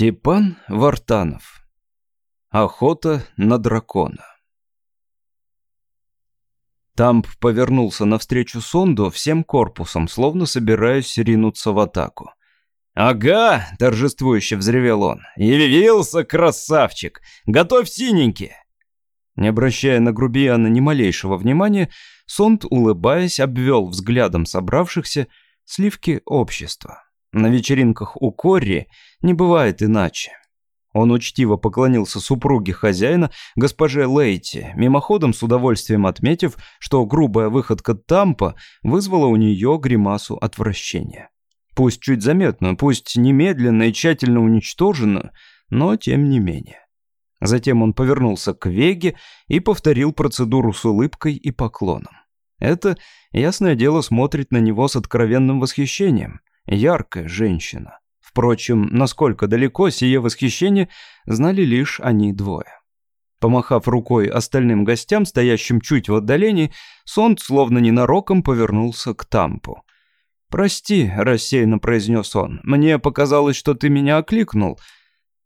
Степан Вартанов. Охота на дракона. Тамп повернулся навстречу Сонду всем корпусом, словно собираясь ринуться в атаку. «Ага!» – торжествующе взревел он. «Явился красавчик! Готовь синенькие!» Не обращая на грубияна ни малейшего внимания, Сонд, улыбаясь, обвел взглядом собравшихся сливки общества. На вечеринках у Корри не бывает иначе. Он учтиво поклонился супруге хозяина, госпоже Лейти, мимоходом с удовольствием отметив, что грубая выходка Тампа вызвала у нее гримасу отвращения. Пусть чуть заметно, пусть немедленно и тщательно уничтожено, но тем не менее. Затем он повернулся к Веге и повторил процедуру с улыбкой и поклоном. Это, ясное дело, смотрит на него с откровенным восхищением яркая женщина. Впрочем, насколько далеко сие восхищение знали лишь они двое. Помахав рукой остальным гостям, стоящим чуть в отдалении, Сонд словно ненароком повернулся к Тампу. «Прости», — рассеянно произнес он, — «мне показалось, что ты меня окликнул».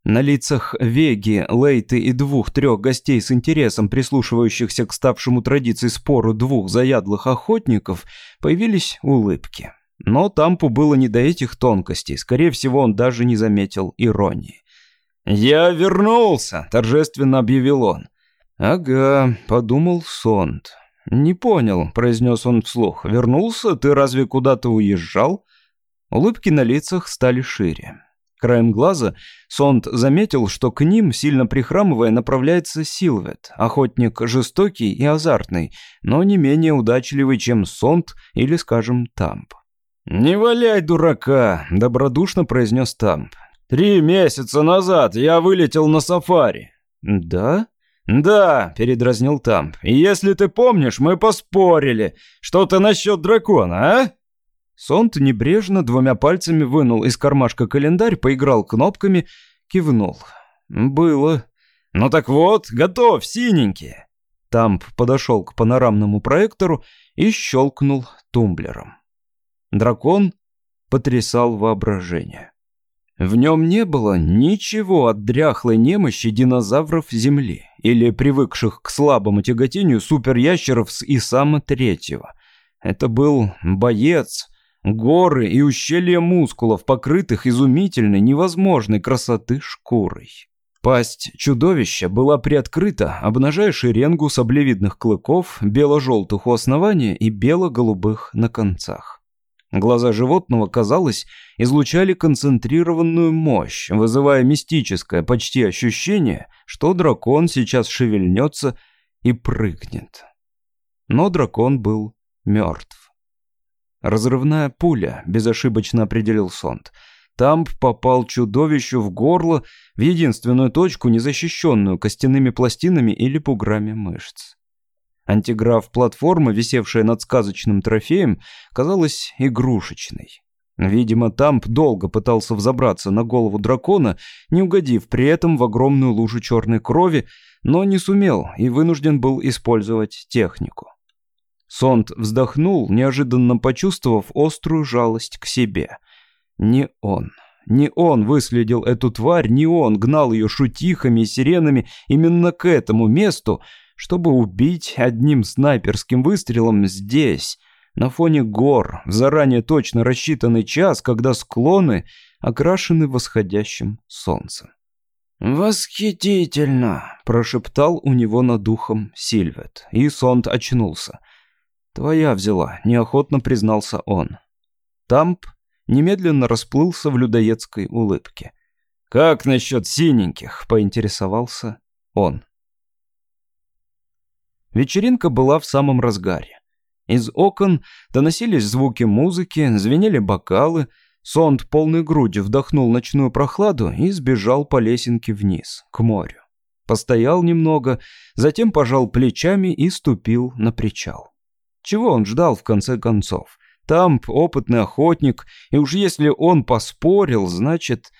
На лицах Веги, Лейты и двух-трех гостей с интересом прислушивающихся к ставшему традиции спору двух заядлых охотников появились улыбки. Но Тампу было не до этих тонкостей, скорее всего, он даже не заметил иронии. «Я вернулся!» – торжественно объявил он. «Ага», – подумал Сонд. «Не понял», – произнес он вслух. «Вернулся? Ты разве куда-то уезжал?» Улыбки на лицах стали шире. Краем глаза Сонд заметил, что к ним, сильно прихрамывая, направляется Силвет, охотник жестокий и азартный, но не менее удачливый, чем Сонд или, скажем, Тамп. «Не валяй дурака», — добродушно произнес Тамп. «Три месяца назад я вылетел на сафари». «Да?» «Да», — передразнил Тамп. «И если ты помнишь, мы поспорили. Что-то насчет дракона, а?» Сонт небрежно двумя пальцами вынул из кармашка календарь, поиграл кнопками, кивнул. «Было». «Ну так вот, готов, синенькие». Тамп подошел к панорамному проектору и щелкнул тумблером. Дракон потрясал воображение. В нем не было ничего от дряхлой немощи динозавров Земли или привыкших к слабому тяготению суперящеров с Исама Третьего. Это был боец, горы и ущелья мускулов, покрытых изумительной, невозможной красоты шкурой. Пасть чудовища была приоткрыта, обнажая шеренгу саблевидных клыков, бело-желтых у основания и бело-голубых на концах. Глаза животного, казалось, излучали концентрированную мощь, вызывая мистическое почти ощущение, что дракон сейчас шевельнется и прыгнет. Но дракон был мертв. Разрывная пуля, безошибочно определил Сонд. Тамп попал чудовищу в горло, в единственную точку, незащищенную костяными пластинами или буграми мышц. Антиграф-платформа, висевшая над сказочным трофеем, казалась игрушечной. Видимо, Тамп долго пытался взобраться на голову дракона, не угодив при этом в огромную лужу черной крови, но не сумел и вынужден был использовать технику. Сонд вздохнул, неожиданно почувствовав острую жалость к себе. Не он. Не он выследил эту тварь, не он гнал ее шутихами и сиренами именно к этому месту, чтобы убить одним снайперским выстрелом здесь, на фоне гор, в заранее точно рассчитанный час, когда склоны окрашены восходящим солнцем. «Восхитительно!» – прошептал у него над духом Сильвет, и Сонд очнулся. «Твоя взяла», – неохотно признался он. Тамп немедленно расплылся в людоедской улыбке. «Как насчет синеньких?» – поинтересовался он. Вечеринка была в самом разгаре. Из окон доносились звуки музыки, звенели бокалы. Сонд полной грудью вдохнул ночную прохладу и сбежал по лесенке вниз, к морю. Постоял немного, затем пожал плечами и ступил на причал. Чего он ждал в конце концов? Тамп опытный охотник, и уж если он поспорил, значит...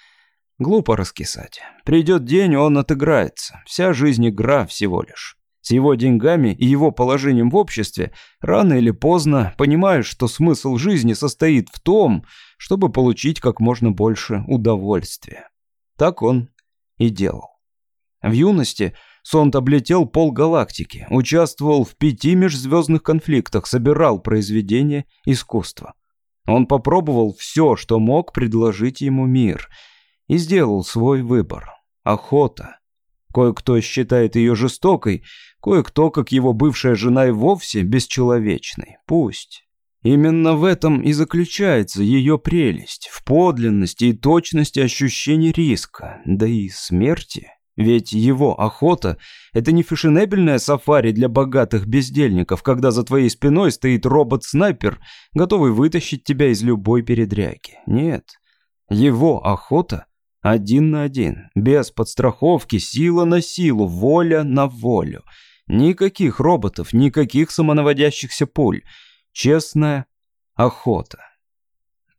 Глупо раскисать. Придет день, он отыграется. Вся жизнь игра всего лишь. С его деньгами и его положением в обществе, рано или поздно понимаешь, что смысл жизни состоит в том, чтобы получить как можно больше удовольствия. Так он и делал. В юности Сонд облетел полгалактики, участвовал в пяти межзвездных конфликтах, собирал произведения искусства. Он попробовал все, что мог предложить ему мир, и сделал свой выбор. Охота. Кое-кто считает ее жестокой, кое-кто, как его бывшая жена, и вовсе бесчеловечной. Пусть. Именно в этом и заключается ее прелесть, в подлинности и точности ощущений риска, да и смерти. Ведь его охота – это не фешенебельное сафари для богатых бездельников, когда за твоей спиной стоит робот-снайпер, готовый вытащить тебя из любой передряги. Нет, его охота – один на один, без подстраховки, сила на силу, воля на волю. Никаких роботов, никаких самонаводящихся пуль. Честная охота.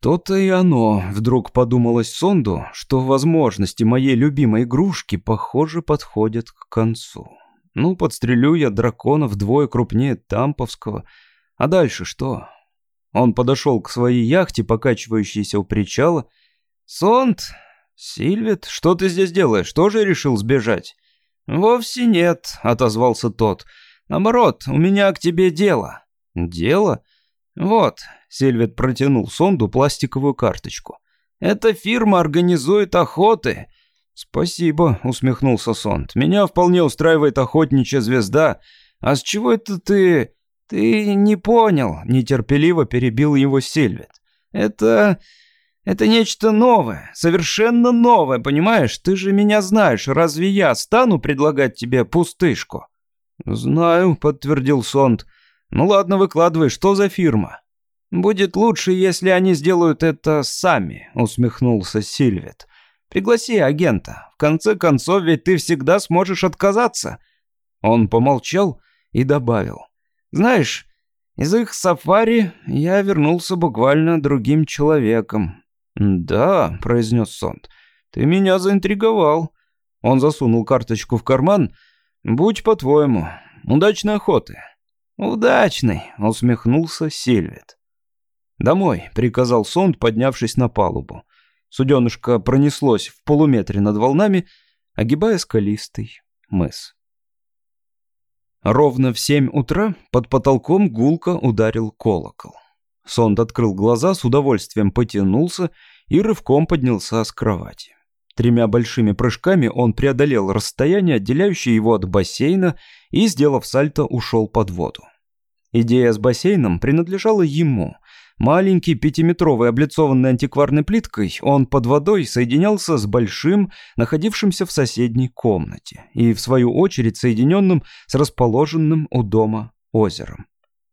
То-то и оно, вдруг подумалось Сонду, что возможности моей любимой игрушки, похоже, подходят к концу. Ну, подстрелю я дракона вдвое крупнее Тамповского. А дальше что? Он подошел к своей яхте, покачивающейся у причала. «Сонд, Сильвет, что ты здесь делаешь? Тоже решил сбежать?» «Вовсе нет», — отозвался тот. «Наоборот, у меня к тебе дело». «Дело?» «Вот, Сильвет протянул Сонду пластиковую карточку. «Эта фирма организует охоты». «Спасибо», — усмехнулся Сонд. «Меня вполне устраивает охотничья звезда. А с чего это ты...» «Ты не понял», — нетерпеливо перебил его Сильвет. «Это... это нечто новое, совершенно новое, понимаешь? Ты же меня знаешь, разве я стану предлагать тебе пустышку?» «Знаю», — подтвердил Сонд. «Ну ладно, выкладывай, что за фирма?» «Будет лучше, если они сделают это сами», — усмехнулся Сильвет. «Пригласи агента. В конце концов, ведь ты всегда сможешь отказаться». Он помолчал и добавил. «Знаешь, из их сафари я вернулся буквально другим человеком». «Да», — произнес Сонд, — «ты меня заинтриговал». Он засунул карточку в карман. «Будь по-твоему. Удачной охоты». «Удачной», — усмехнулся Сильвет. «Домой», — приказал Сонд, поднявшись на палубу. Суденышко пронеслось в полуметре над волнами, огибая скалистый мыс. Ровно в семь утра под потолком гулко ударил колокол. Сонд открыл глаза, с удовольствием потянулся и рывком поднялся с кровати. Тремя большими прыжками он преодолел расстояние, отделяющее его от бассейна, и, сделав сальто, ушел под воду. Идея с бассейном принадлежала ему — Маленький пятиметровый, облицованный антикварной плиткой, он под водой соединялся с большим, находившимся в соседней комнате, и в свою очередь соединенным с расположенным у дома озером.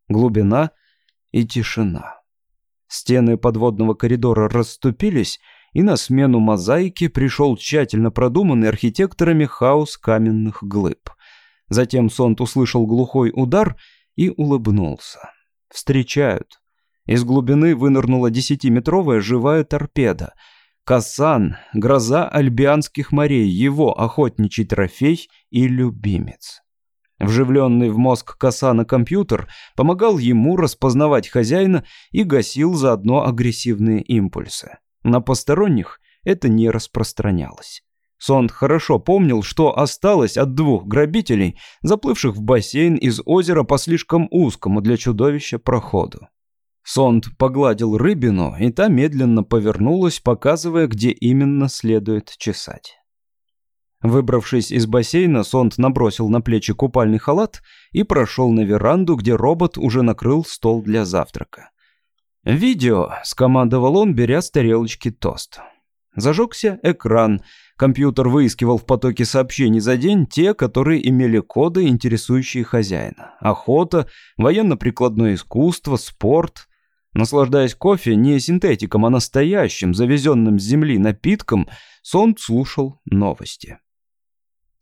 Глубина и тишина. Стены подводного коридора расступились, и на смену мозаике пришел тщательно продуманный архитекторами хаос каменных глыб. Затем Сонт услышал глухой удар и улыбнулся. «Встречают». Из глубины вынырнула десятиметровая живая торпеда. Касан, гроза альбианских морей, его охотничий трофей и любимец. Вживленный в мозг Касана компьютер помогал ему распознавать хозяина и гасил заодно агрессивные импульсы. На посторонних это не распространялось. Сонд хорошо помнил, что осталось от двух грабителей, заплывших в бассейн из озера по слишком узкому для чудовища проходу. Сонд погладил рыбину, и та медленно повернулась, показывая, где именно следует чесать. Выбравшись из бассейна, Сонд набросил на плечи купальный халат и прошел на веранду, где робот уже накрыл стол для завтрака. «Видео», — скомандовал он, беря с тарелочки тост. Зажегся экран. Компьютер выискивал в потоке сообщений за день те, которые имели коды, интересующие хозяина. Охота, военно-прикладное искусство, спорт — Наслаждаясь кофе не синтетиком, а настоящим, завезенным с земли напитком, Сонд слушал новости.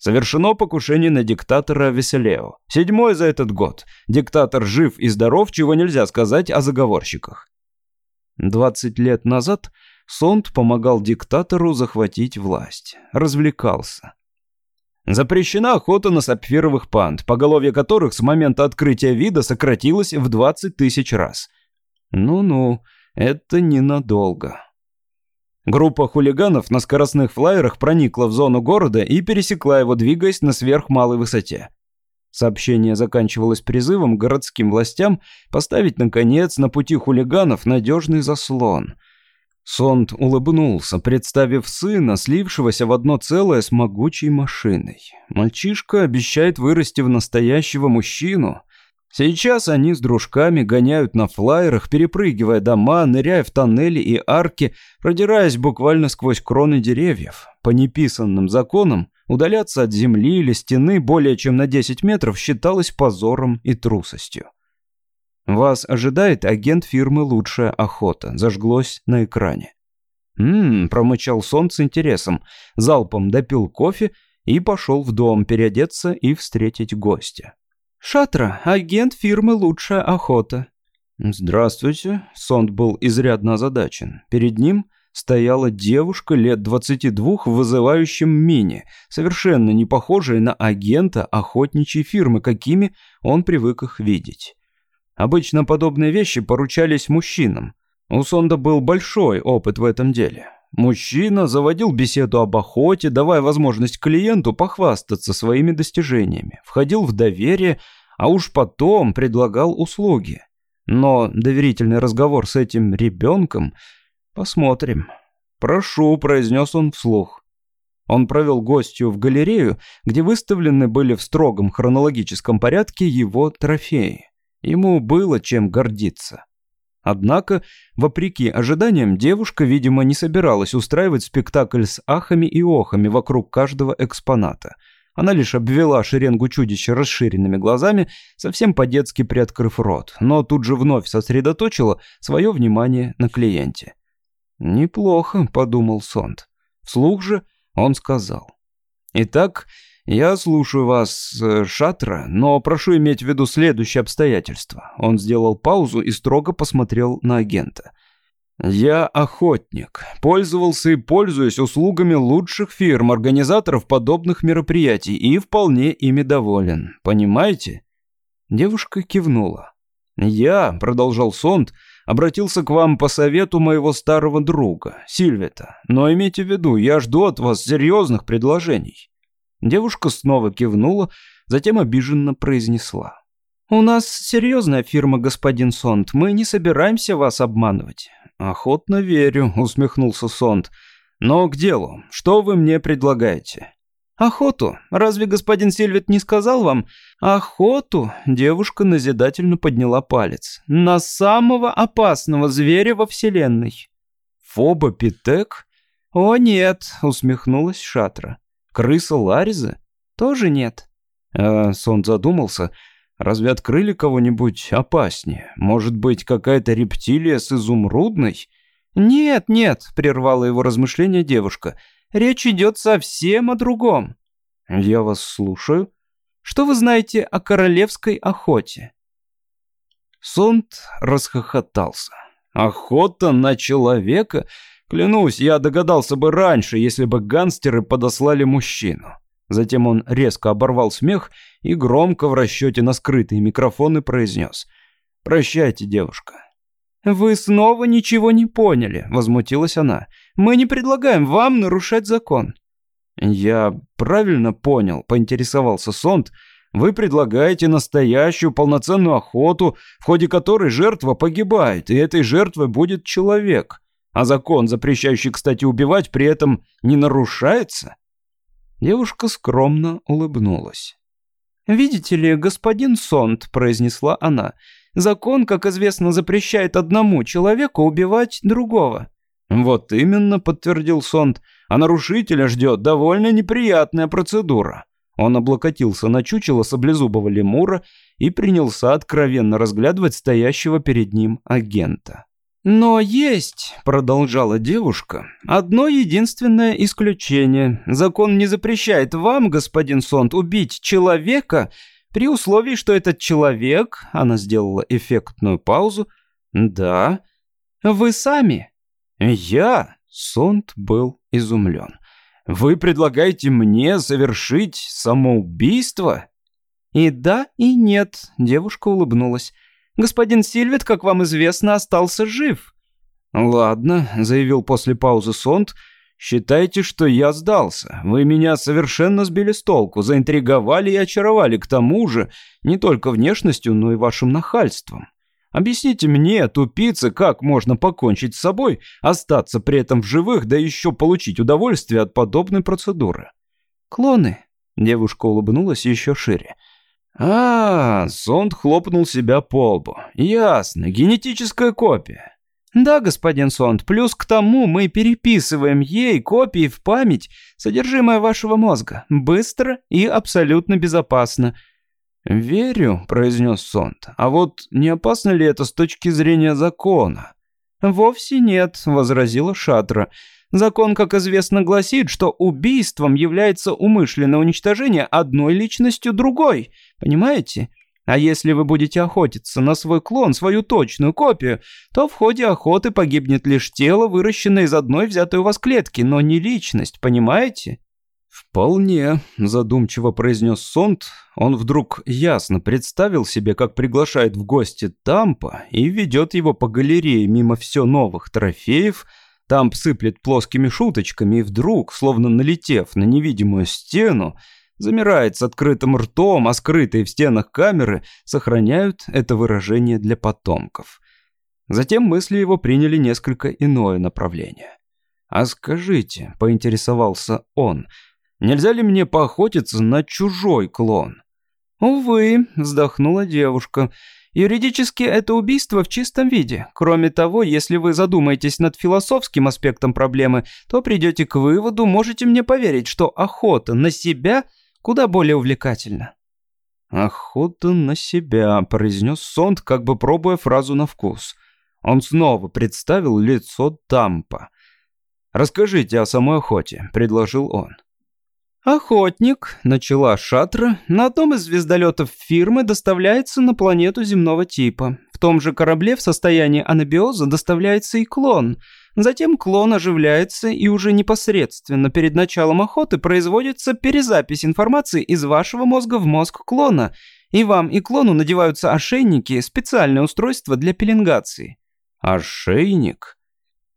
Совершено покушение на диктатора Веселео. Седьмое за этот год. Диктатор жив и здоров, чего нельзя сказать о заговорщиках. 20 лет назад Сонд помогал диктатору захватить власть. Развлекался. Запрещена охота на сапфировых панд, поголовье которых с момента открытия вида сократилось в 20 тысяч раз – ну-ну, это ненадолго. Группа хулиганов на скоростных флайерах проникла в зону города и пересекла его, двигаясь на сверхмалой высоте. Сообщение заканчивалось призывом городским властям поставить, наконец, на пути хулиганов надежный заслон. Сонд улыбнулся, представив сына, слившегося в одно целое с могучей машиной. Мальчишка обещает вырасти в настоящего мужчину. Сейчас они с дружками гоняют на флайерах, перепрыгивая дома, ныряя в тоннели и арки, продираясь буквально сквозь кроны деревьев. По неписанным законам удаляться от земли или стены более чем на 10 метров считалось позором и трусостью. Вас ожидает агент фирмы «Лучшая охота», зажглось на экране. «Ммм», промычал сон с интересом, залпом допил кофе и пошел в дом переодеться и встретить гостя. «Шатра, агент фирмы «Лучшая охота». «Здравствуйте». Сонд был изрядно озадачен. Перед ним стояла девушка лет 22 в вызывающем мини, совершенно не похожая на агента охотничьей фирмы, какими он привык их видеть. Обычно подобные вещи поручались мужчинам. У Сонда был большой опыт в этом деле. Мужчина заводил беседу об охоте, давая возможность клиенту похвастаться своими достижениями, входил в доверие, а уж потом предлагал услуги. Но доверительный разговор с этим ребенком... Посмотрим. «Прошу», — произнес он вслух. Он провел гостью в галерею, где выставлены были в строгом хронологическом порядке его трофеи. Ему было чем гордиться. Однако, вопреки ожиданиям, девушка, видимо, не собиралась устраивать спектакль с ахами и охами вокруг каждого экспоната. Она лишь обвела шеренгу чудища расширенными глазами, совсем по-детски приоткрыв рот, но тут же вновь сосредоточила свое внимание на клиенте. «Неплохо», — подумал Сонд. Вслух же он сказал. «Итак, «Я слушаю вас, э, Шатра, но прошу иметь в виду следующее обстоятельство». Он сделал паузу и строго посмотрел на агента. «Я охотник. Пользовался и пользуюсь услугами лучших фирм, организаторов подобных мероприятий и вполне ими доволен. Понимаете?» Девушка кивнула. «Я», — продолжал Сонд, — обратился к вам по совету моего старого друга, Сильвета. Но имейте в виду, я жду от вас серьезных предложений. Девушка снова кивнула, затем обиженно произнесла. «У нас серьезная фирма, господин Сонд. Мы не собираемся вас обманывать». «Охотно верю», — усмехнулся Сонд. «Но к делу. Что вы мне предлагаете?» «Охоту? Разве господин Сильвет не сказал вам?» «Охоту?» — девушка назидательно подняла палец. «На самого опасного зверя во Вселенной». «Фоба Питек?» «О нет», — усмехнулась Шатра. Крыса Лариза? Тоже нет. А Сон задумался, разве открыли кого-нибудь опаснее? Может быть, какая-то рептилия с изумрудной? Нет, нет, прервала его размышления девушка. Речь идет совсем о другом. Я вас слушаю. Что вы знаете о королевской охоте? Сонд расхохотался. Охота на человека? Клянусь, я догадался бы раньше, если бы гангстеры подослали мужчину. Затем он резко оборвал смех и громко в расчете на скрытые микрофоны произнес. «Прощайте, девушка». «Вы снова ничего не поняли», — возмутилась она. «Мы не предлагаем вам нарушать закон». «Я правильно понял», — поинтересовался Сонд. «Вы предлагаете настоящую полноценную охоту, в ходе которой жертва погибает, и этой жертвой будет человек. А закон, запрещающий, кстати, убивать, при этом не нарушается? Девушка скромно улыбнулась. «Видите ли, господин Сонд», — произнесла она, — «закон, как известно, запрещает одному человеку убивать другого». «Вот именно», — подтвердил Сонд, — «а нарушителя ждет довольно неприятная процедура». Он облокотился на чучело саблезубого лемура и принялся откровенно разглядывать стоящего перед ним агента. «Но есть», — продолжала девушка, — «одно единственное исключение. Закон не запрещает вам, господин Сонд, убить человека при условии, что этот человек...» Она сделала эффектную паузу. «Да». «Вы сами?» «Я?» — Сонд был изумлен. «Вы предлагаете мне совершить самоубийство?» «И да, и нет», — девушка улыбнулась. Господин Сильвет, как вам известно, остался жив». «Ладно», — заявил после паузы Сонд, — «считайте, что я сдался. Вы меня совершенно сбили с толку, заинтриговали и очаровали к тому же, не только внешностью, но и вашим нахальством. Объясните мне, тупицы, как можно покончить с собой, остаться при этом в живых, да еще получить удовольствие от подобной процедуры?» «Клоны», — девушка улыбнулась еще шире, — а, Сонд хлопнул себя по лбу. Ясно, генетическая копия. Да, господин Сонд, плюс к тому мы переписываем ей копии в память содержимое вашего мозга. Быстро и абсолютно безопасно. «Верю», — произнес Сонд. «А вот не опасно ли это с точки зрения закона?» «Вовсе нет», — возразила Шатра. Закон, как известно, гласит, что убийством является умышленное уничтожение одной личностью другой. Понимаете? А если вы будете охотиться на свой клон, свою точную копию, то в ходе охоты погибнет лишь тело, выращенное из одной взятой у вас клетки, но не личность, понимаете? «Вполне», – задумчиво произнес Сонд. Он вдруг ясно представил себе, как приглашает в гости Тампа и ведет его по галерее мимо все новых трофеев – там сыплет плоскими шуточками и вдруг, словно налетев на невидимую стену, замирает с открытым ртом, а скрытые в стенах камеры сохраняют это выражение для потомков. Затем мысли его приняли несколько иное направление. «А скажите», — поинтересовался он, — «нельзя ли мне поохотиться на чужой клон?» «Увы», — вздохнула девушка, — Юридически это убийство в чистом виде. Кроме того, если вы задумаетесь над философским аспектом проблемы, то придете к выводу, можете мне поверить, что охота на себя куда более увлекательна. «Охота на себя», — произнес Сонд, как бы пробуя фразу на вкус. Он снова представил лицо Тампа. «Расскажите о самой охоте», — предложил он. «Охотник», — начала Шатра, — «на одном из звездолетов фирмы доставляется на планету земного типа. В том же корабле в состоянии анабиоза доставляется и клон. Затем клон оживляется, и уже непосредственно перед началом охоты производится перезапись информации из вашего мозга в мозг клона, и вам и клону надеваются ошейники, специальное устройство для пеленгации». «Ошейник?»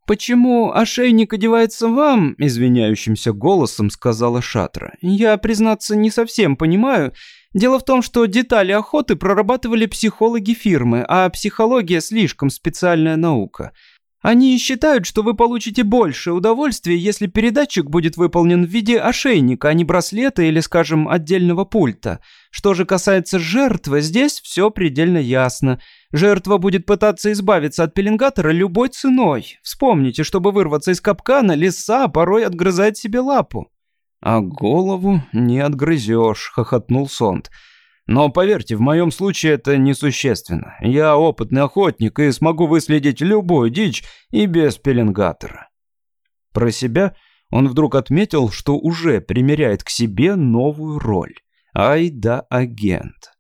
«Почему ошейник одевается вам?» – извиняющимся голосом сказала Шатра. «Я, признаться, не совсем понимаю. Дело в том, что детали охоты прорабатывали психологи фирмы, а психология слишком специальная наука. Они считают, что вы получите больше удовольствия, если передатчик будет выполнен в виде ошейника, а не браслета или, скажем, отдельного пульта. Что же касается жертвы, здесь все предельно ясно. Жертва будет пытаться избавиться от пеленгатора любой ценой. Вспомните, чтобы вырваться из капкана, лиса порой отгрызает себе лапу. «А голову не отгрызешь», — хохотнул Сонд. Но поверьте, в моем случае это несущественно. Я опытный охотник и смогу выследить любую дичь и без пеленгатора. Про себя он вдруг отметил, что уже примеряет к себе новую роль. Ай да агент.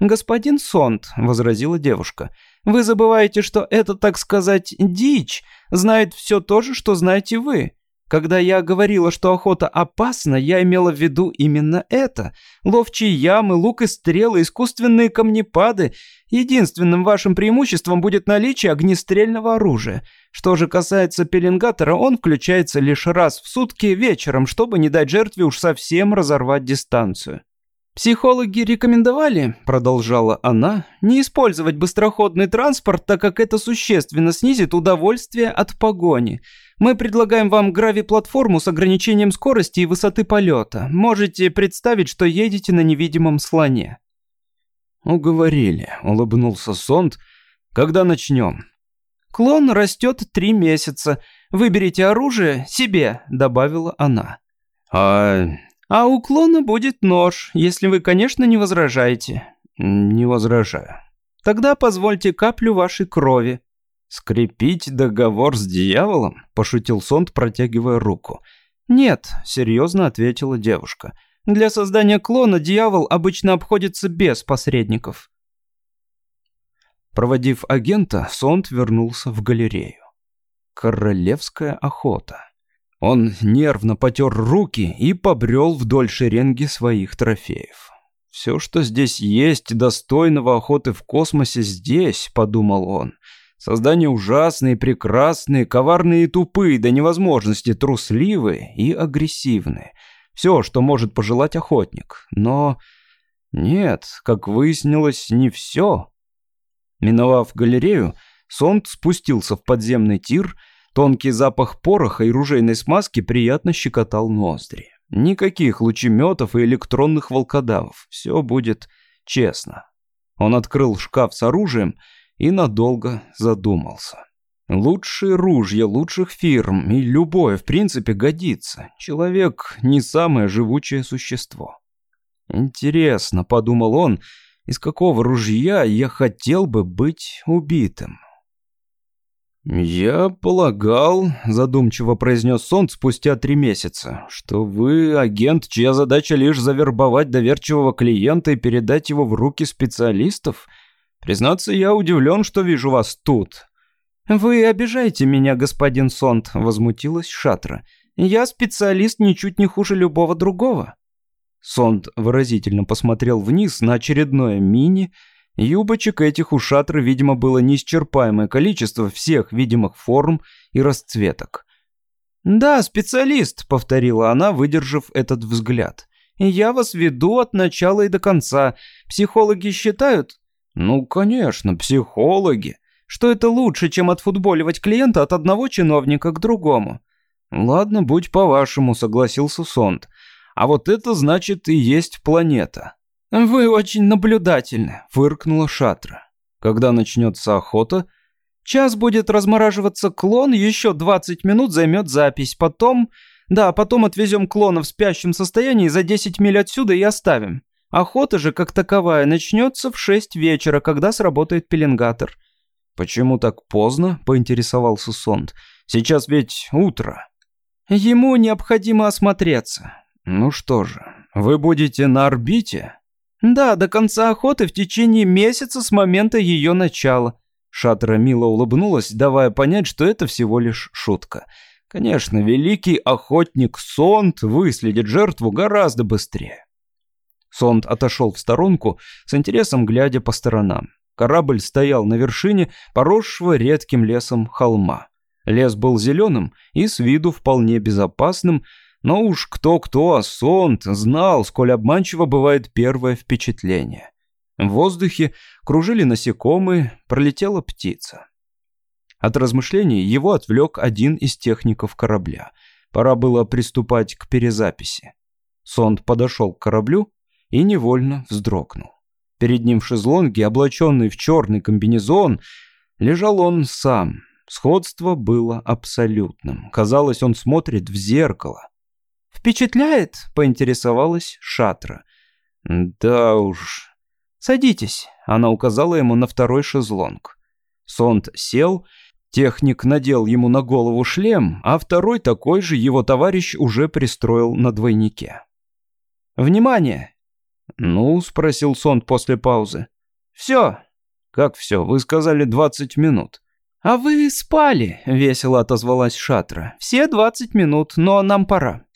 «Господин Сонд», — возразила девушка, — «вы забываете, что это, так сказать, дичь, знает все то же, что знаете вы. Когда я говорила, что охота опасна, я имела в виду именно это. Ловчие ямы, лук и стрелы, искусственные камнепады. Единственным вашим преимуществом будет наличие огнестрельного оружия. Что же касается пеленгатора, он включается лишь раз в сутки вечером, чтобы не дать жертве уж совсем разорвать дистанцию. «Психологи рекомендовали, — продолжала она, — не использовать быстроходный транспорт, так как это существенно снизит удовольствие от погони. Мы предлагаем вам грави-платформу с ограничением скорости и высоты полета. Можете представить, что едете на невидимом слоне». «Уговорили», — улыбнулся Сонд. «Когда начнем?» «Клон растет три месяца. Выберите оружие себе», — добавила она. «А а у клона будет нож, если вы, конечно, не возражаете. Не возражаю. Тогда позвольте каплю вашей крови. Скрепить договор с дьяволом? Пошутил Сонд, протягивая руку. Нет, серьезно ответила девушка. Для создания клона дьявол обычно обходится без посредников. Проводив агента, Сонд вернулся в галерею. Королевская охота. Он нервно потер руки и побрел вдоль шеренги своих трофеев. «Все, что здесь есть, достойного охоты в космосе здесь», — подумал он. Создания ужасные, прекрасные, коварные и тупые, до невозможности трусливые и агрессивные. Все, что может пожелать охотник. Но нет, как выяснилось, не все. Миновав галерею, Сонд спустился в подземный тир, тонкий запах пороха и ружейной смазки приятно щекотал ноздри. Никаких лучеметов и электронных волкодавов, все будет честно. Он открыл шкаф с оружием и надолго задумался. Лучшие ружья лучших фирм и любое, в принципе, годится. Человек не самое живучее существо. Интересно, подумал он, из какого ружья я хотел бы быть убитым. «Я полагал», — задумчиво произнес Сон спустя три месяца, «что вы агент, чья задача лишь завербовать доверчивого клиента и передать его в руки специалистов. Признаться, я удивлен, что вижу вас тут». «Вы обижаете меня, господин Сонд», — возмутилась Шатра. «Я специалист ничуть не хуже любого другого». Сонд выразительно посмотрел вниз на очередное мини — Юбочек этих у шатры, видимо, было неисчерпаемое количество всех видимых форм и расцветок. «Да, специалист», — повторила она, выдержав этот взгляд. «Я вас веду от начала и до конца. Психологи считают?» «Ну, конечно, психологи. Что это лучше, чем отфутболивать клиента от одного чиновника к другому?» «Ладно, будь по-вашему», — согласился Сонд. «А вот это значит и есть планета». «Вы очень наблюдательны», — фыркнула Шатра. «Когда начнется охота?» «Час будет размораживаться клон, еще 20 минут займет запись. Потом... Да, потом отвезем клона в спящем состоянии за 10 миль отсюда и оставим. Охота же, как таковая, начнется в 6 вечера, когда сработает пеленгатор». «Почему так поздно?» — поинтересовался Сонд. «Сейчас ведь утро». «Ему необходимо осмотреться». «Ну что же, вы будете на орбите?» Да, до конца охоты в течение месяца с момента ее начала. Шатра мило улыбнулась, давая понять, что это всего лишь шутка. Конечно, великий охотник Сонд выследит жертву гораздо быстрее. Сонд отошел в сторонку, с интересом глядя по сторонам. Корабль стоял на вершине поросшего редким лесом холма. Лес был зеленым и с виду вполне безопасным, но уж кто-кто, а Сонт знал, сколь обманчиво бывает первое впечатление. В воздухе кружили насекомые, пролетела птица. От размышлений его отвлек один из техников корабля. Пора было приступать к перезаписи. Сонд подошел к кораблю и невольно вздрогнул. Перед ним в шезлонге, облаченный в черный комбинезон, лежал он сам. Сходство было абсолютным. Казалось, он смотрит в зеркало. «Впечатляет?» — поинтересовалась Шатра. «Да уж». «Садитесь», — она указала ему на второй шезлонг. Сонд сел, техник надел ему на голову шлем, а второй такой же его товарищ уже пристроил на двойнике. «Внимание!» «Ну?» — спросил Сонд после паузы. «Все». «Как все? Вы сказали двадцать минут». «А вы спали», — весело отозвалась Шатра. «Все двадцать минут, но нам пора».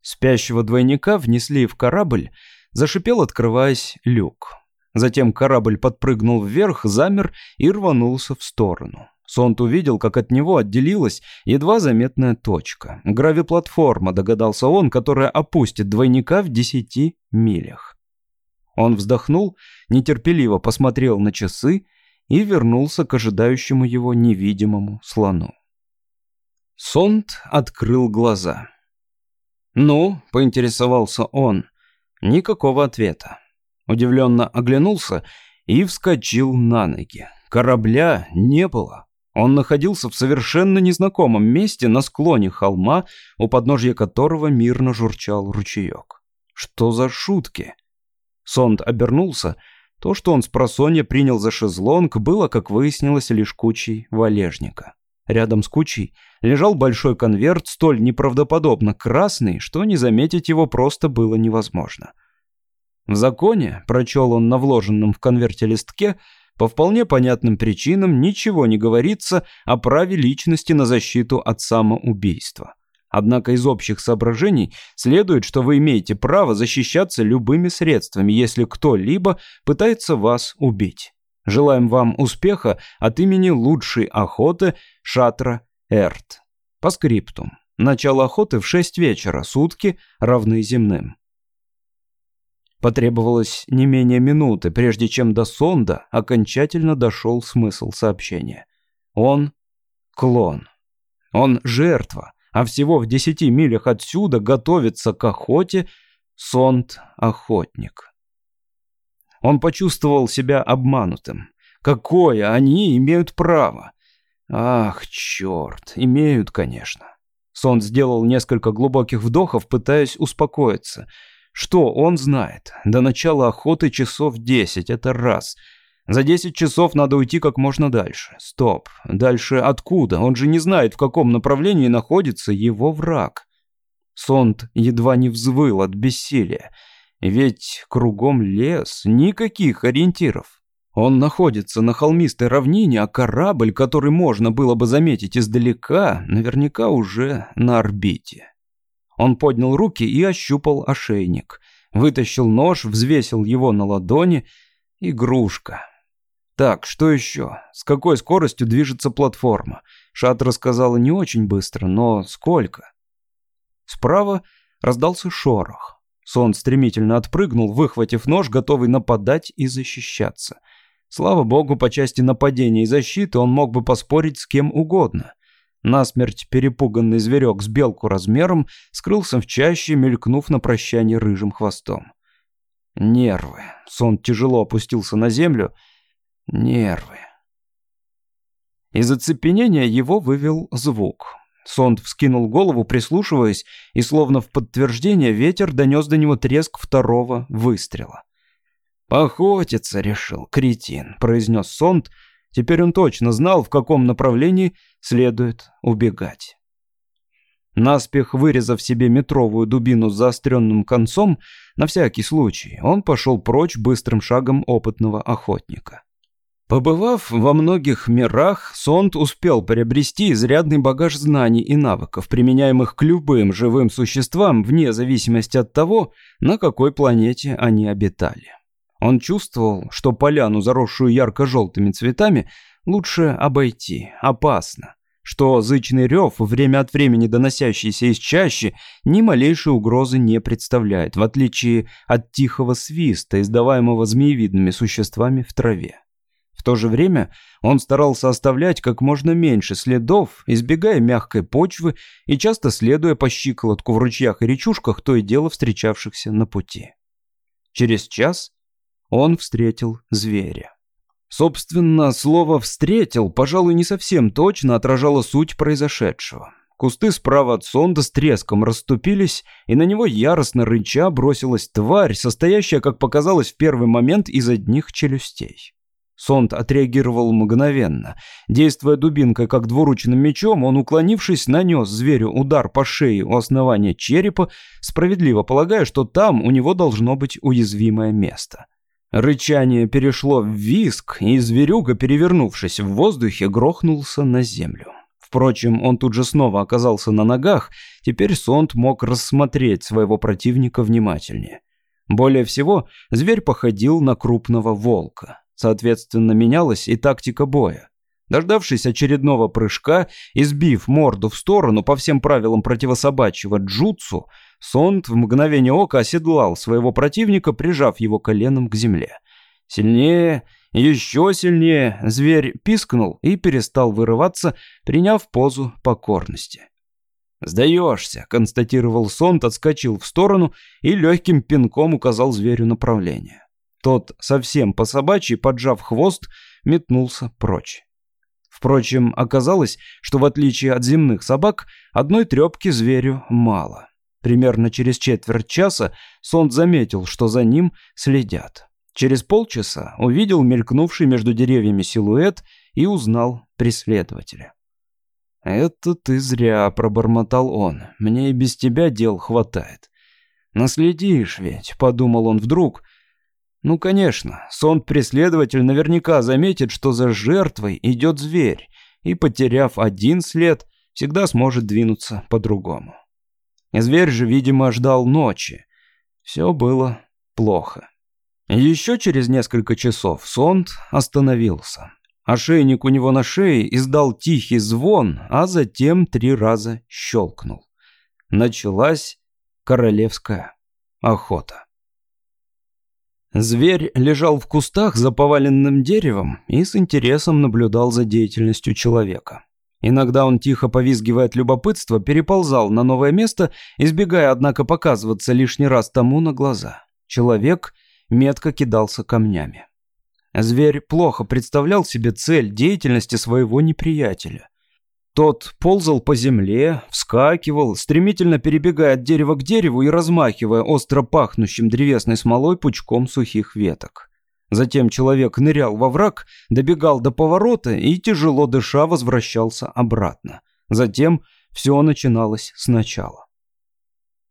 Спящего двойника внесли в корабль, зашипел, открываясь люк. Затем корабль подпрыгнул вверх, замер и рванулся в сторону. Сонт увидел, как от него отделилась едва заметная точка. Гравиплатформа, догадался он, которая опустит двойника в десяти милях. Он вздохнул, нетерпеливо посмотрел на часы и вернулся к ожидающему его невидимому слону. Сонт открыл глаза. «Ну?» — поинтересовался он. Никакого ответа. Удивленно оглянулся и вскочил на ноги. Корабля не было. Он находился в совершенно незнакомом месте на склоне холма, у подножья которого мирно журчал ручеек. Что за шутки? Сонд обернулся. То, что он с просонья принял за шезлонг, было, как выяснилось, лишь кучей валежника. Рядом с кучей лежал большой конверт, столь неправдоподобно красный, что не заметить его просто было невозможно. В законе, прочел он на вложенном в конверте листке, по вполне понятным причинам ничего не говорится о праве личности на защиту от самоубийства. Однако из общих соображений следует, что вы имеете право защищаться любыми средствами, если кто-либо пытается вас убить. Желаем вам успеха от имени лучшей охоты Шатра Эрт. По скриптум. Начало охоты в 6 вечера, сутки равны земным. Потребовалось не менее минуты, прежде чем до сонда окончательно дошел смысл сообщения. Он — клон. Он — жертва, а всего в десяти милях отсюда готовится к охоте сонд-охотник. Он почувствовал себя обманутым. Какое они имеют право? Ах, черт, имеют, конечно. Сон сделал несколько глубоких вдохов, пытаясь успокоиться. Что он знает? До начала охоты часов десять, это раз. За десять часов надо уйти как можно дальше. Стоп. Дальше откуда? Он же не знает, в каком направлении находится его враг. Сонд едва не взвыл от бессилия. Ведь кругом лес, никаких ориентиров. Он находится на холмистой равнине, а корабль, который можно было бы заметить издалека, наверняка уже на орбите. Он поднял руки и ощупал ошейник. Вытащил нож, взвесил его на ладони. Игрушка. Так, что еще? С какой скоростью движется платформа? Шат рассказала не очень быстро, но сколько? Справа раздался шорох. Сон стремительно отпрыгнул, выхватив нож, готовый нападать и защищаться. Слава богу, по части нападения и защиты он мог бы поспорить с кем угодно. Насмерть перепуганный зверек с белку размером скрылся в чаще, мелькнув на прощание рыжим хвостом. Нервы. Сон тяжело опустился на землю. Нервы. Из оцепенения его вывел звук. Сонд вскинул голову, прислушиваясь, и словно в подтверждение ветер донес до него треск второго выстрела. «Охотиться решил, кретин», — произнес Сонд. Теперь он точно знал, в каком направлении следует убегать. Наспех вырезав себе метровую дубину с заостренным концом, на всякий случай, он пошел прочь быстрым шагом опытного охотника. Побывав во многих мирах, Сонд успел приобрести изрядный багаж знаний и навыков, применяемых к любым живым существам, вне зависимости от того, на какой планете они обитали. Он чувствовал, что поляну, заросшую ярко-желтыми цветами, лучше обойти, опасно, что зычный рев, время от времени доносящийся из чащи, ни малейшей угрозы не представляет, в отличие от тихого свиста, издаваемого змеевидными существами в траве. В то же время он старался оставлять как можно меньше следов, избегая мягкой почвы и часто следуя по щиколотку в ручьях и речушках, то и дело встречавшихся на пути. Через час он встретил зверя. Собственно, слово «встретил», пожалуй, не совсем точно отражало суть произошедшего. Кусты справа от сонда с треском расступились, и на него яростно рыча бросилась тварь, состоящая, как показалось в первый момент, из одних челюстей. Сонд отреагировал мгновенно. Действуя дубинкой как двуручным мечом, он, уклонившись, нанес зверю удар по шее у основания черепа, справедливо полагая, что там у него должно быть уязвимое место. Рычание перешло в виск, и зверюга, перевернувшись в воздухе, грохнулся на землю. Впрочем, он тут же снова оказался на ногах, теперь Сонд мог рассмотреть своего противника внимательнее. Более всего, зверь походил на крупного волка. Соответственно, менялась и тактика боя. Дождавшись очередного прыжка, избив морду в сторону по всем правилам противособачьего джутсу, Сонд в мгновение ока оседлал своего противника, прижав его коленом к земле. Сильнее, еще сильнее, зверь пискнул и перестал вырываться, приняв позу покорности. «Сдаешься», — констатировал Сонд, отскочил в сторону и легким пинком указал зверю направление. Тот, совсем по собачьи, поджав хвост, метнулся прочь. Впрочем, оказалось, что в отличие от земных собак, одной трепки зверю мало. Примерно через четверть часа Сонд заметил, что за ним следят. Через полчаса увидел мелькнувший между деревьями силуэт и узнал преследователя. «Это ты зря», — пробормотал он. «Мне и без тебя дел хватает». «Наследишь ведь», — подумал он вдруг, ну, конечно, сонд-преследователь наверняка заметит, что за жертвой идет зверь, и, потеряв один след, всегда сможет двинуться по-другому. Зверь же, видимо, ждал ночи. Все было плохо. Еще через несколько часов Сонд остановился. Ошейник у него на шее издал тихий звон, а затем три раза щелкнул. Началась королевская охота. Зверь лежал в кустах за поваленным деревом и с интересом наблюдал за деятельностью человека. Иногда он, тихо повизгивая от любопытства, переползал на новое место, избегая, однако, показываться лишний раз тому на глаза. Человек метко кидался камнями. Зверь плохо представлял себе цель деятельности своего неприятеля. Тот ползал по земле, вскакивал, стремительно перебегая от дерева к дереву и размахивая остро пахнущим древесной смолой пучком сухих веток. Затем человек нырял во враг, добегал до поворота и, тяжело дыша, возвращался обратно. Затем все начиналось сначала.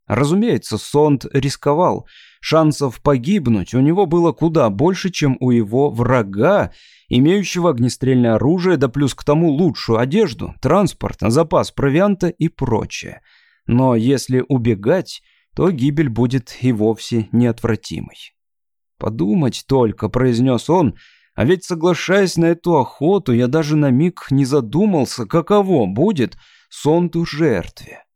Разумеется, Сонд рисковал. Шансов погибнуть у него было куда больше, чем у его врага, имеющего огнестрельное оружие, да плюс к тому лучшую одежду, транспорт, запас провианта и прочее. Но если убегать, то гибель будет и вовсе неотвратимой. «Подумать только», — произнес он, — «а ведь, соглашаясь на эту охоту, я даже на миг не задумался, каково будет сонду жертве».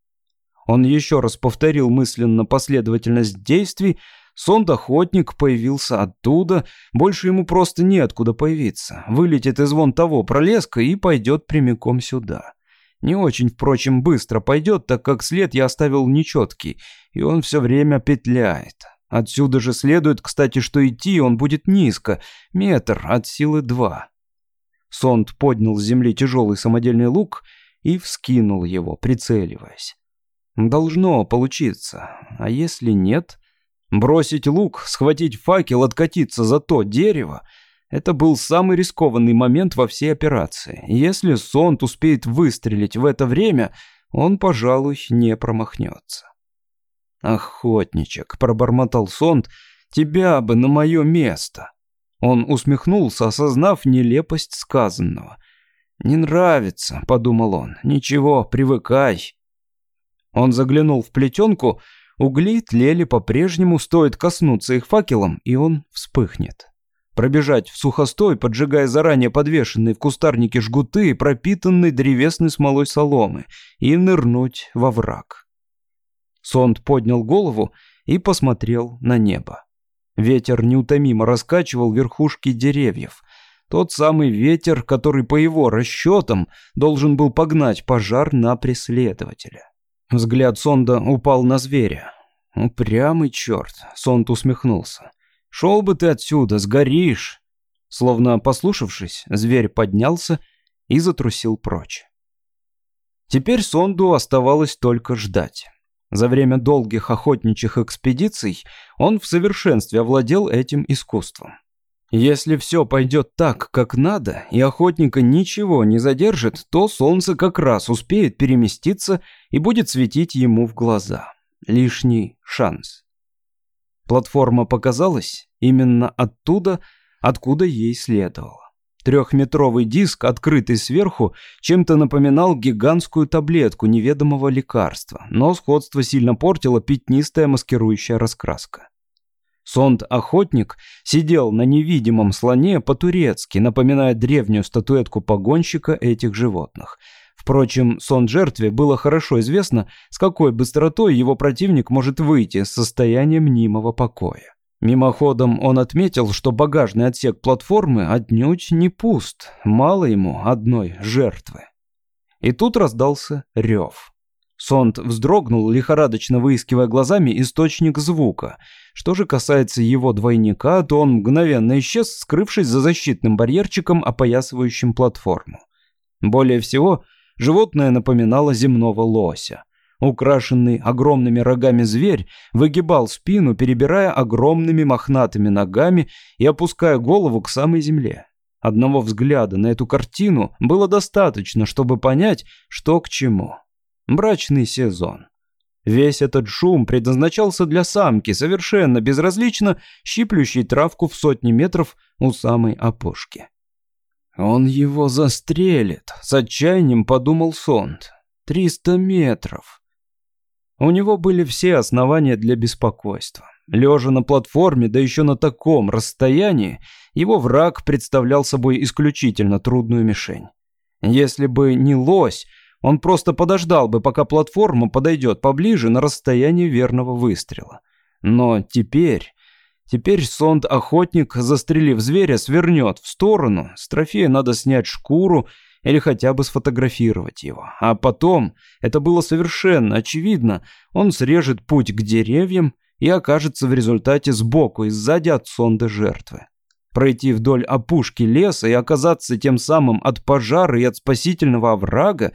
Он еще раз повторил мысленно последовательность действий, Сонд-охотник появился оттуда, больше ему просто неоткуда появиться. Вылетит из вон того пролеска и пойдет прямиком сюда. Не очень, впрочем, быстро пойдет, так как след я оставил нечеткий, и он все время петляет. Отсюда же следует, кстати, что идти он будет низко, метр от силы два. Сонд поднял с земли тяжелый самодельный лук и вскинул его, прицеливаясь. Должно получиться, а если нет... Бросить лук, схватить факел, откатиться за то дерево — это был самый рискованный момент во всей операции. Если Сонт успеет выстрелить в это время, он, пожалуй, не промахнется. «Охотничек», — пробормотал Сонт, — «тебя бы на мое место». Он усмехнулся, осознав нелепость сказанного. «Не нравится», — подумал он, — «ничего, привыкай». Он заглянул в плетенку — Угли тлели по-прежнему, стоит коснуться их факелом, и он вспыхнет. Пробежать в сухостой, поджигая заранее подвешенные в кустарнике жгуты, пропитанные древесной смолой соломы, и нырнуть во враг. Сонд поднял голову и посмотрел на небо. Ветер неутомимо раскачивал верхушки деревьев. Тот самый ветер, который, по его расчетам, должен был погнать пожар на преследователя. Взгляд Сонда упал на зверя. «Упрямый черт», — Сонд усмехнулся. «Шел бы ты отсюда, сгоришь». Словно послушавшись, зверь поднялся и затрусил прочь. Теперь Сонду оставалось только ждать. За время долгих охотничьих экспедиций он в совершенстве овладел этим искусством. Если все пойдет так, как надо, и охотника ничего не задержит, то солнце как раз успеет переместиться и будет светить ему в глаза. Лишний шанс. Платформа показалась именно оттуда, откуда ей следовало. Трехметровый диск, открытый сверху, чем-то напоминал гигантскую таблетку неведомого лекарства, но сходство сильно портила пятнистая маскирующая раскраска. Сонд-охотник сидел на невидимом слоне по-турецки, напоминая древнюю статуэтку погонщика этих животных. Впрочем, сон-жертве было хорошо известно, с какой быстротой его противник может выйти с состояния мнимого покоя. Мимоходом он отметил, что багажный отсек платформы отнюдь не пуст, мало ему одной жертвы. И тут раздался рев. Сонд вздрогнул, лихорадочно выискивая глазами источник звука. Что же касается его двойника, то он мгновенно исчез, скрывшись за защитным барьерчиком, опоясывающим платформу. Более всего, животное напоминало земного лося. Украшенный огромными рогами зверь выгибал спину, перебирая огромными мохнатыми ногами и опуская голову к самой земле. Одного взгляда на эту картину было достаточно, чтобы понять, что к чему. Брачный сезон. Весь этот шум предназначался для самки, совершенно безразлично щиплющей травку в сотни метров у самой опушки. «Он его застрелит», — с отчаянием подумал Сонд. «Триста метров». У него были все основания для беспокойства. Лежа на платформе, да еще на таком расстоянии, его враг представлял собой исключительно трудную мишень. Если бы не лось, он просто подождал бы, пока платформа подойдет поближе на расстояние верного выстрела. Но теперь... Теперь сонд-охотник, застрелив зверя, свернет в сторону. С трофея надо снять шкуру или хотя бы сфотографировать его. А потом, это было совершенно очевидно, он срежет путь к деревьям и окажется в результате сбоку и сзади от сонда жертвы. Пройти вдоль опушки леса и оказаться тем самым от пожара и от спасительного оврага,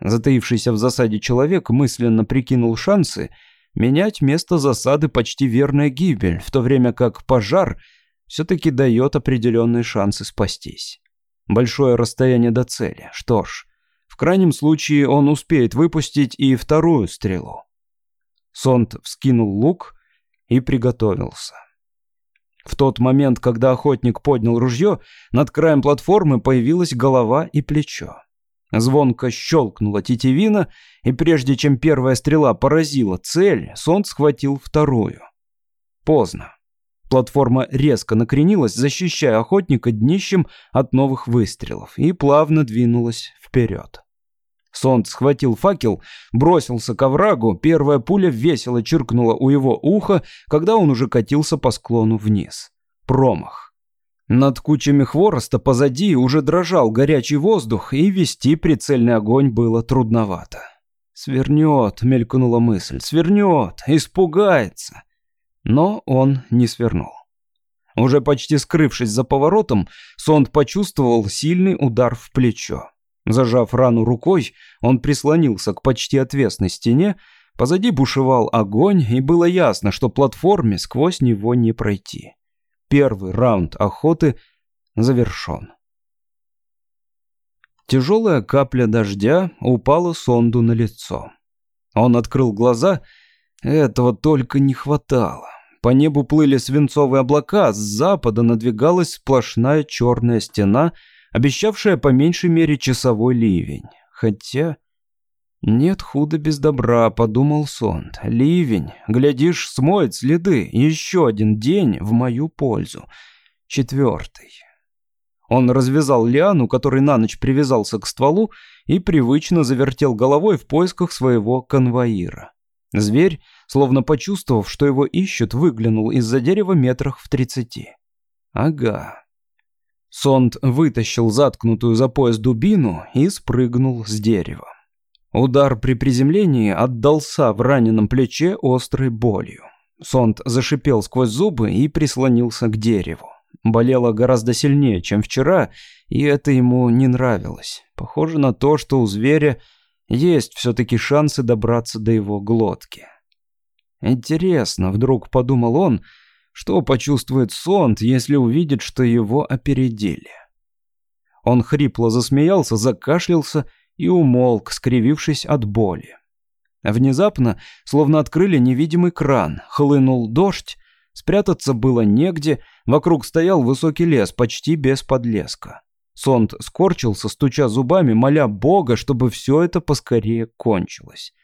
затаившийся в засаде человек мысленно прикинул шансы, менять место засады почти верная гибель, в то время как пожар все-таки дает определенные шансы спастись. Большое расстояние до цели. Что ж, в крайнем случае он успеет выпустить и вторую стрелу. Сонд вскинул лук и приготовился. В тот момент, когда охотник поднял ружье, над краем платформы появилась голова и плечо. Звонко щелкнула тетивина, и прежде чем первая стрела поразила цель, Сонд схватил вторую. Поздно. Платформа резко накренилась, защищая охотника днищем от новых выстрелов, и плавно двинулась вперед. Сонд схватил факел, бросился к оврагу, первая пуля весело чиркнула у его уха, когда он уже катился по склону вниз. Промах. Над кучами хвороста позади уже дрожал горячий воздух, и вести прицельный огонь было трудновато. «Свернет», — мелькнула мысль, — «свернет, испугается». Но он не свернул. Уже почти скрывшись за поворотом, Сонд почувствовал сильный удар в плечо. Зажав рану рукой, он прислонился к почти отвесной стене, позади бушевал огонь, и было ясно, что платформе сквозь него не пройти. Первый раунд охоты завершен. Тяжелая капля дождя упала Сонду на лицо. Он открыл глаза, этого только не хватало. По небу плыли свинцовые облака, с запада надвигалась сплошная черная стена — обещавшая по меньшей мере часовой ливень. Хотя... «Нет худа без добра», — подумал Сонд. «Ливень, глядишь, смоет следы. Еще один день в мою пользу. Четвертый». Он развязал лиану, который на ночь привязался к стволу, и привычно завертел головой в поисках своего конвоира. Зверь, словно почувствовав, что его ищут, выглянул из-за дерева метрах в тридцати. «Ага, Сонд вытащил заткнутую за пояс дубину и спрыгнул с дерева. Удар при приземлении отдался в раненом плече острой болью. Сонд зашипел сквозь зубы и прислонился к дереву. Болело гораздо сильнее, чем вчера, и это ему не нравилось. Похоже на то, что у зверя есть все-таки шансы добраться до его глотки. Интересно, вдруг подумал он, — что почувствует Сонд, если увидит, что его опередили? Он хрипло засмеялся, закашлялся и умолк, скривившись от боли. Внезапно, словно открыли невидимый кран, хлынул дождь, спрятаться было негде, вокруг стоял высокий лес, почти без подлеска. Сонд скорчился, стуча зубами, моля Бога, чтобы все это поскорее кончилось.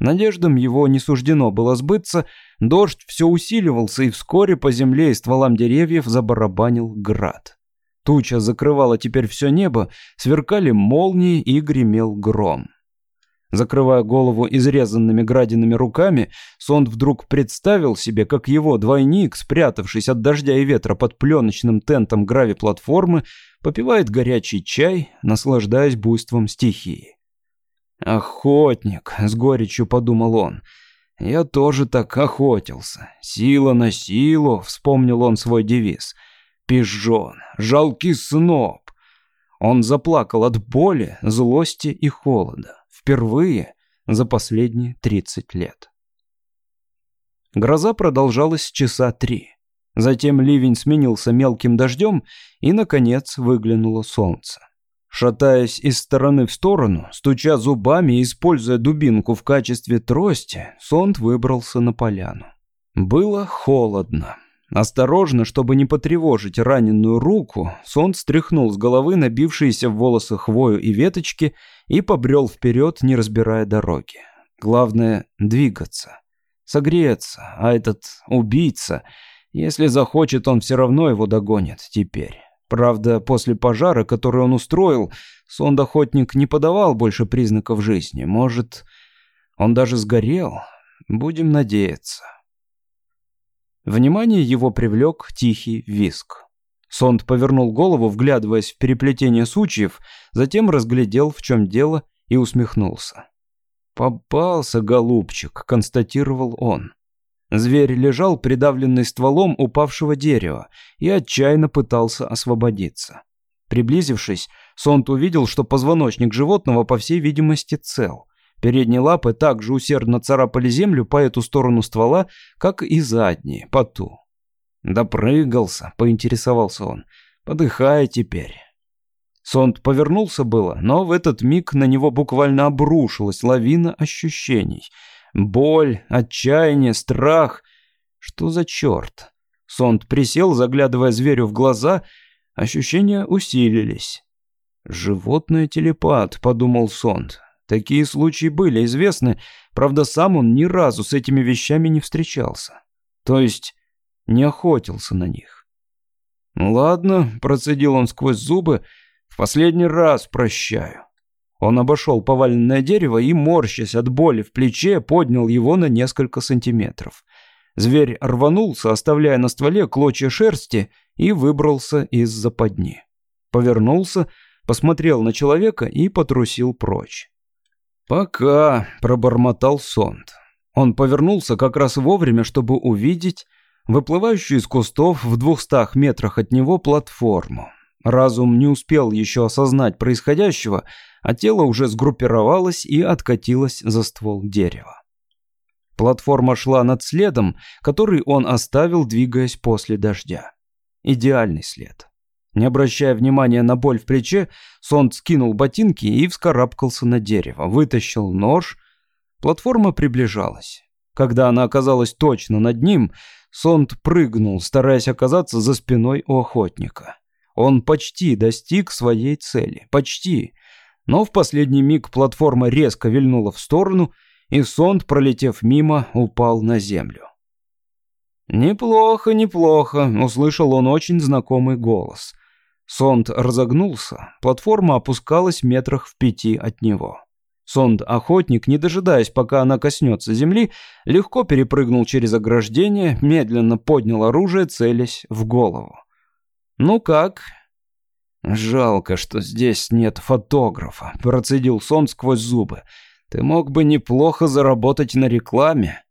Надеждам его не суждено было сбыться, дождь все усиливался, и вскоре по земле и стволам деревьев забарабанил град. Туча закрывала теперь все небо, сверкали молнии и гремел гром. Закрывая голову изрезанными градинами руками, Сонд вдруг представил себе, как его двойник, спрятавшись от дождя и ветра под пленочным тентом грави-платформы, попивает горячий чай, наслаждаясь буйством стихии. «Охотник», — с горечью подумал он. «Я тоже так охотился. Сила на силу», — вспомнил он свой девиз. «Пижон, жалкий сноб». Он заплакал от боли, злости и холода. Впервые за последние тридцать лет. Гроза продолжалась часа три. Затем ливень сменился мелким дождем, и, наконец, выглянуло солнце. Шатаясь из стороны в сторону, стуча зубами и используя дубинку в качестве трости, Сонд выбрался на поляну. Было холодно. Осторожно, чтобы не потревожить раненую руку, Сонд стряхнул с головы набившиеся в волосы хвою и веточки и побрел вперед, не разбирая дороги. Главное — двигаться. Согреться, а этот убийца, если захочет, он все равно его догонит теперь. Правда, после пожара, который он устроил, сонд-охотник не подавал больше признаков жизни. Может, он даже сгорел? Будем надеяться. Внимание его привлек тихий виск. Сонд повернул голову, вглядываясь в переплетение сучьев, затем разглядел, в чем дело, и усмехнулся. «Попался, голубчик», — констатировал он. Зверь лежал, придавленный стволом упавшего дерева, и отчаянно пытался освободиться. Приблизившись, Сонт увидел, что позвоночник животного, по всей видимости, цел. Передние лапы также усердно царапали землю по эту сторону ствола, как и задние, по ту. «Допрыгался», — поинтересовался он. «Подыхай теперь». Сонд повернулся было, но в этот миг на него буквально обрушилась лавина ощущений — Боль, отчаяние, страх. Что за черт? Сонд присел, заглядывая зверю в глаза. Ощущения усилились. «Животное телепат», — подумал Сонд. Такие случаи были известны, правда, сам он ни разу с этими вещами не встречался. То есть не охотился на них. «Ладно», — процедил он сквозь зубы, — «в последний раз прощаю». Он обошел поваленное дерево и, морщась от боли в плече, поднял его на несколько сантиметров. Зверь рванулся, оставляя на стволе клочья шерсти, и выбрался из западни. Повернулся, посмотрел на человека и потрусил прочь. «Пока», — пробормотал Сонд. Он повернулся как раз вовремя, чтобы увидеть выплывающую из кустов в двухстах метрах от него платформу. Разум не успел еще осознать происходящего, а тело уже сгруппировалось и откатилось за ствол дерева. Платформа шла над следом, который он оставил, двигаясь после дождя. Идеальный след. Не обращая внимания на боль в плече, Сонд скинул ботинки и вскарабкался на дерево, вытащил нож. Платформа приближалась. Когда она оказалась точно над ним, Сонд прыгнул, стараясь оказаться за спиной у охотника. Он почти достиг своей цели. Почти. Но в последний миг платформа резко вильнула в сторону, и сонд, пролетев мимо, упал на землю. «Неплохо, неплохо», — услышал он очень знакомый голос. Сонд разогнулся, платформа опускалась метрах в пяти от него. Сонд-охотник, не дожидаясь, пока она коснется земли, легко перепрыгнул через ограждение, медленно поднял оружие, целясь в голову. «Ну как, «Жалко, что здесь нет фотографа», — процедил сон сквозь зубы. «Ты мог бы неплохо заработать на рекламе».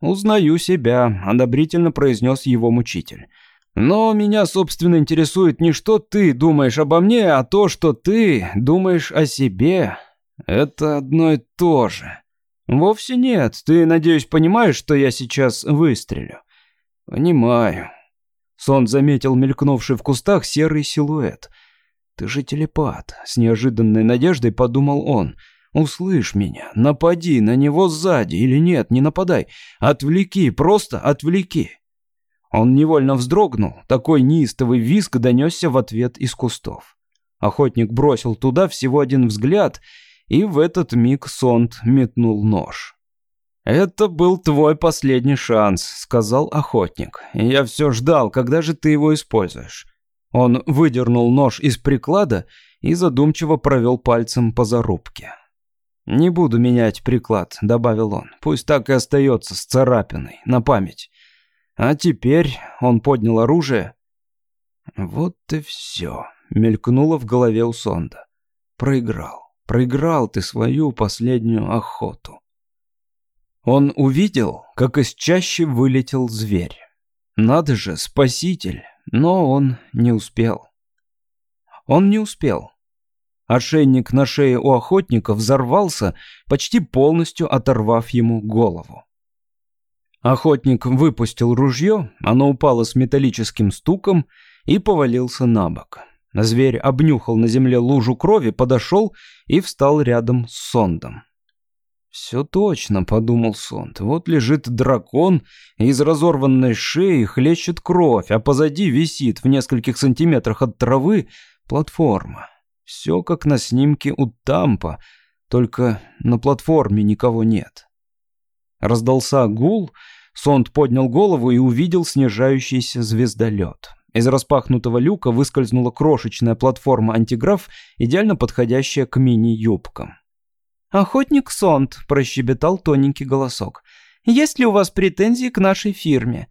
«Узнаю себя», — одобрительно произнес его мучитель. «Но меня, собственно, интересует не что ты думаешь обо мне, а то, что ты думаешь о себе. Это одно и то же». «Вовсе нет. Ты, надеюсь, понимаешь, что я сейчас выстрелю?» «Понимаю». Сон заметил мелькнувший в кустах серый силуэт — «Ты же телепат», — с неожиданной надеждой подумал он. «Услышь меня, напади на него сзади или нет, не нападай. Отвлеки, просто отвлеки». Он невольно вздрогнул, такой неистовый визг донесся в ответ из кустов. Охотник бросил туда всего один взгляд, и в этот миг Сонд метнул нож. «Это был твой последний шанс», — сказал охотник. «Я все ждал, когда же ты его используешь. Он выдернул нож из приклада и задумчиво провел пальцем по зарубке. «Не буду менять приклад», — добавил он. «Пусть так и остается с царапиной, на память. А теперь он поднял оружие». «Вот и все», — мелькнуло в голове у Сонда. «Проиграл. Проиграл ты свою последнюю охоту». Он увидел, как из чащи вылетел зверь. «Надо же, спаситель!» Но он не успел. Он не успел. Ошейник на шее у охотника взорвался, почти полностью оторвав ему голову. Охотник выпустил ружье, оно упало с металлическим стуком и повалился на бок. Зверь обнюхал на земле лужу крови, подошел и встал рядом с сондом. «Все точно», — подумал Сонд. «Вот лежит дракон, из разорванной шеи хлещет кровь, а позади висит в нескольких сантиметрах от травы платформа. Все как на снимке у Тампа, только на платформе никого нет». Раздался гул, Сонд поднял голову и увидел снижающийся звездолет. Из распахнутого люка выскользнула крошечная платформа антиграф, идеально подходящая к мини-юбкам. «Охотник Сонд», – прощебетал тоненький голосок. «Есть ли у вас претензии к нашей фирме?»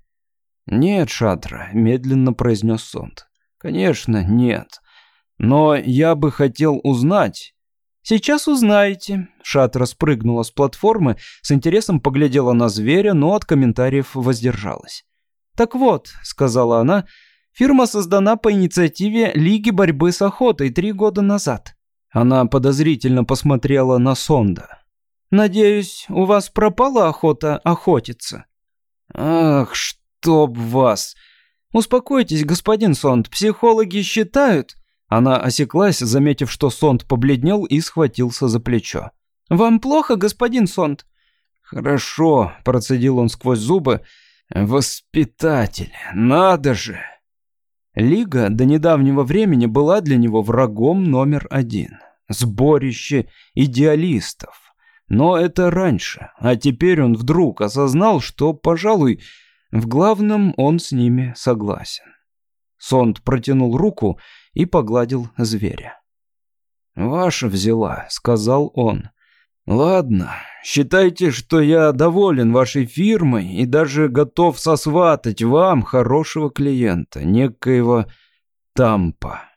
«Нет, Шатра», – медленно произнес Сонд. «Конечно, нет. Но я бы хотел узнать...» «Сейчас узнаете». Шатра спрыгнула с платформы, с интересом поглядела на зверя, но от комментариев воздержалась. «Так вот», — сказала она, — «фирма создана по инициативе Лиги борьбы с охотой три года назад». Она подозрительно посмотрела на Сонда. «Надеюсь, у вас пропала охота охотиться?» «Ах, чтоб вас!» «Успокойтесь, господин Сонд, психологи считают...» Она осеклась, заметив, что Сонд побледнел и схватился за плечо. «Вам плохо, господин Сонд?» «Хорошо», – процедил он сквозь зубы. «Воспитатель, надо же!» Лига до недавнего времени была для него врагом номер один. Сборище идеалистов. Но это раньше, а теперь он вдруг осознал, что, пожалуй, в главном он с ними согласен. Сонд протянул руку и погладил зверя. «Ваша взяла», — сказал он. «Ладно, считайте, что я доволен вашей фирмой и даже готов сосватать вам хорошего клиента, некоего Тампа».